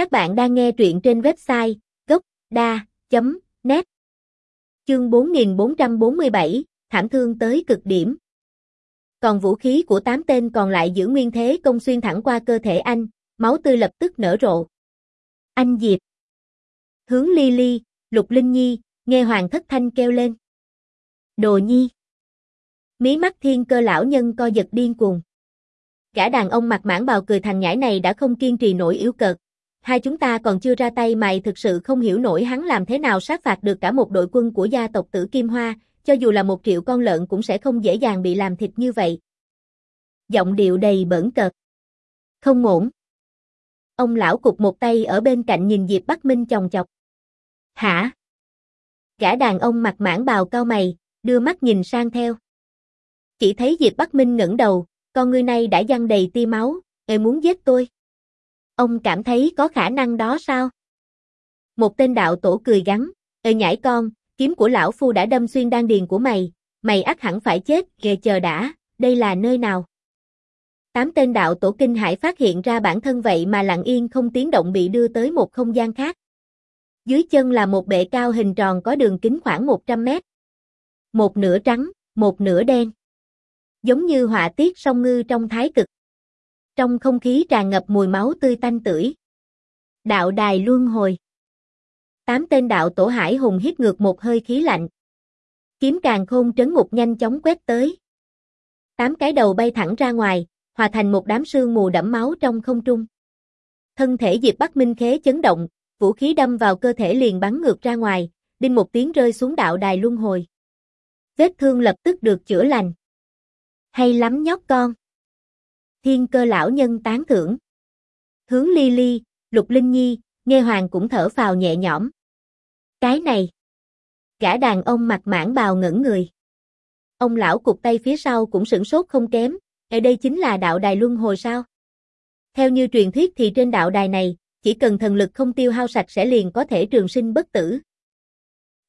Các bạn đang nghe truyện trên website gocda.net Chương 4447, thảm thương tới cực điểm. Còn vũ khí của tám tên còn lại giữ nguyên thế công xuyên thẳng qua cơ thể anh, máu tươi lập tức nở rộ. Anh Diệp. Hướng ly ly, lục linh nhi, nghe hoàng thất thanh kêu lên. Đồ nhi. Mí mắt thiên cơ lão nhân co giật điên cuồng. Gã đàn ông mặt mãn bào cười thằng nhãi này đã không kiên trì nổi yếu cợt. Hai chúng ta còn chưa ra tay mày thực sự không hiểu nổi hắn làm thế nào sát phạt được cả một đội quân của gia tộc tử Kim Hoa, cho dù là một triệu con lợn cũng sẽ không dễ dàng bị làm thịt như vậy. Giọng điệu đầy bẩn cợt. Không ổn. Ông lão cục một tay ở bên cạnh nhìn Diệp Bắc Minh chồng chọc. Hả? Gã đàn ông mặt mãn bào cao mày, đưa mắt nhìn sang theo. Chỉ thấy Diệp Bắc Minh ngẩng đầu, con người này đã giăng đầy tia máu, người muốn giết tôi. Ông cảm thấy có khả năng đó sao? Một tên đạo tổ cười gắn, ê nhãi con, kiếm của lão phu đã đâm xuyên đan điền của mày, mày ắt hẳn phải chết, ghê chờ đã, đây là nơi nào? Tám tên đạo tổ kinh hải phát hiện ra bản thân vậy mà lặng yên không tiếng động bị đưa tới một không gian khác. Dưới chân là một bệ cao hình tròn có đường kính khoảng 100 mét. Một nửa trắng, một nửa đen. Giống như họa tiết sông ngư trong thái cực. Trong không khí tràn ngập mùi máu tươi tanh tưởi. Đạo đài luân hồi. Tám tên đạo tổ hải hùng hít ngược một hơi khí lạnh. Kiếm càng khôn trấn ngục nhanh chóng quét tới. Tám cái đầu bay thẳng ra ngoài, hòa thành một đám sương mù đẫm máu trong không trung. Thân thể Diệp Bắc Minh khế chấn động, vũ khí đâm vào cơ thể liền bắn ngược ra ngoài, đinh một tiếng rơi xuống đạo đài luân hồi. Vết thương lập tức được chữa lành. Hay lắm nhóc con. Thiên cơ lão nhân tán thưởng. Hướng ly ly, lục linh nhi, nghe hoàng cũng thở phào nhẹ nhõm. Cái này. Gã đàn ông mặt mãn bào ngẩn người. Ông lão cục tay phía sau cũng sửng sốt không kém, ở đây chính là đạo đài luân hồi sao? Theo như truyền thuyết thì trên đạo đài này, chỉ cần thần lực không tiêu hao sạch sẽ liền có thể trường sinh bất tử.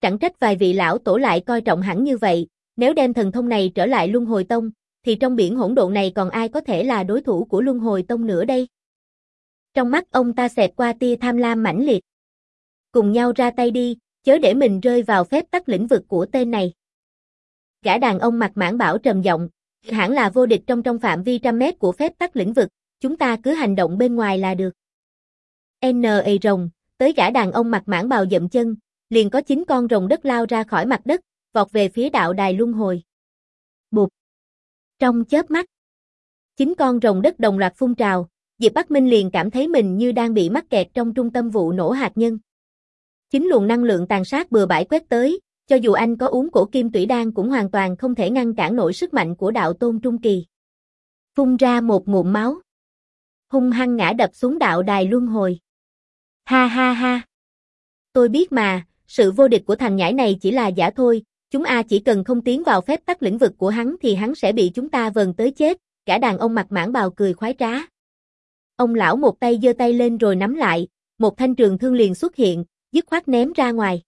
Chẳng trách vài vị lão tổ lại coi trọng hẳn như vậy, nếu đem thần thông này trở lại luân hồi tông, thì trong biển hỗn độn này còn ai có thể là đối thủ của luân hồi tông nữa đây? Trong mắt ông ta xẹt qua tia tham lam mãnh liệt. Cùng nhau ra tay đi, chớ để mình rơi vào phép tắc lĩnh vực của tên này. Gã đàn ông mặt mãn bảo trầm giọng, hẳn là vô địch trong trong phạm vi trăm mét của phép tắc lĩnh vực, chúng ta cứ hành động bên ngoài là được. N.A. rồng, tới gã đàn ông mặt mãn bào dậm chân, liền có chín con rồng đất lao ra khỏi mặt đất, vọt về phía đạo đài luân hồi. Bụt. Trong chớp mắt, chín con rồng đất đồng loạt phun trào, Diệp Bắc Minh liền cảm thấy mình như đang bị mắc kẹt trong trung tâm vụ nổ hạt nhân. Chính luồng năng lượng tàn sát bừa bãi quét tới, cho dù anh có uống cổ kim tủy đan cũng hoàn toàn không thể ngăn cản nổi sức mạnh của đạo tôn trung kỳ. Phun ra một ngụm máu. Hung hăng ngã đập xuống đạo đài luân hồi. Ha ha ha. Tôi biết mà, sự vô địch của thằng nhãi này chỉ là giả thôi, chúng A chỉ cần không tiến vào phép tắc lĩnh vực của hắn thì hắn sẽ bị chúng ta vần tới chết, cả đàn ông mặt mãn bào cười khoái trá. Ông lão một tay giơ tay lên rồi nắm lại, một thanh trường thương liền xuất hiện, dứt khoát ném ra ngoài.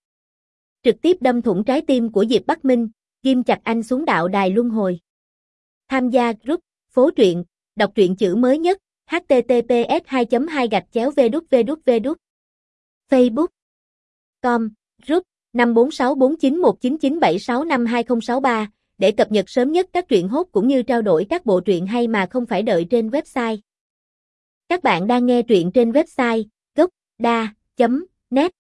Trực tiếp đâm thủng trái tim của Diệp Bắc Minh, ghim chặt anh xuống đạo đài luân hồi. Tham gia group, phố truyện, đọc truyện chữ mới nhất, https 2 2 gạch chéo vđvđvđ Facebook com group 546491997652063 để cập nhật sớm nhất các truyện hot cũng như trao đổi các bộ truyện hay mà không phải đợi trên website. Các bạn đang nghe truyện trên website gocda.net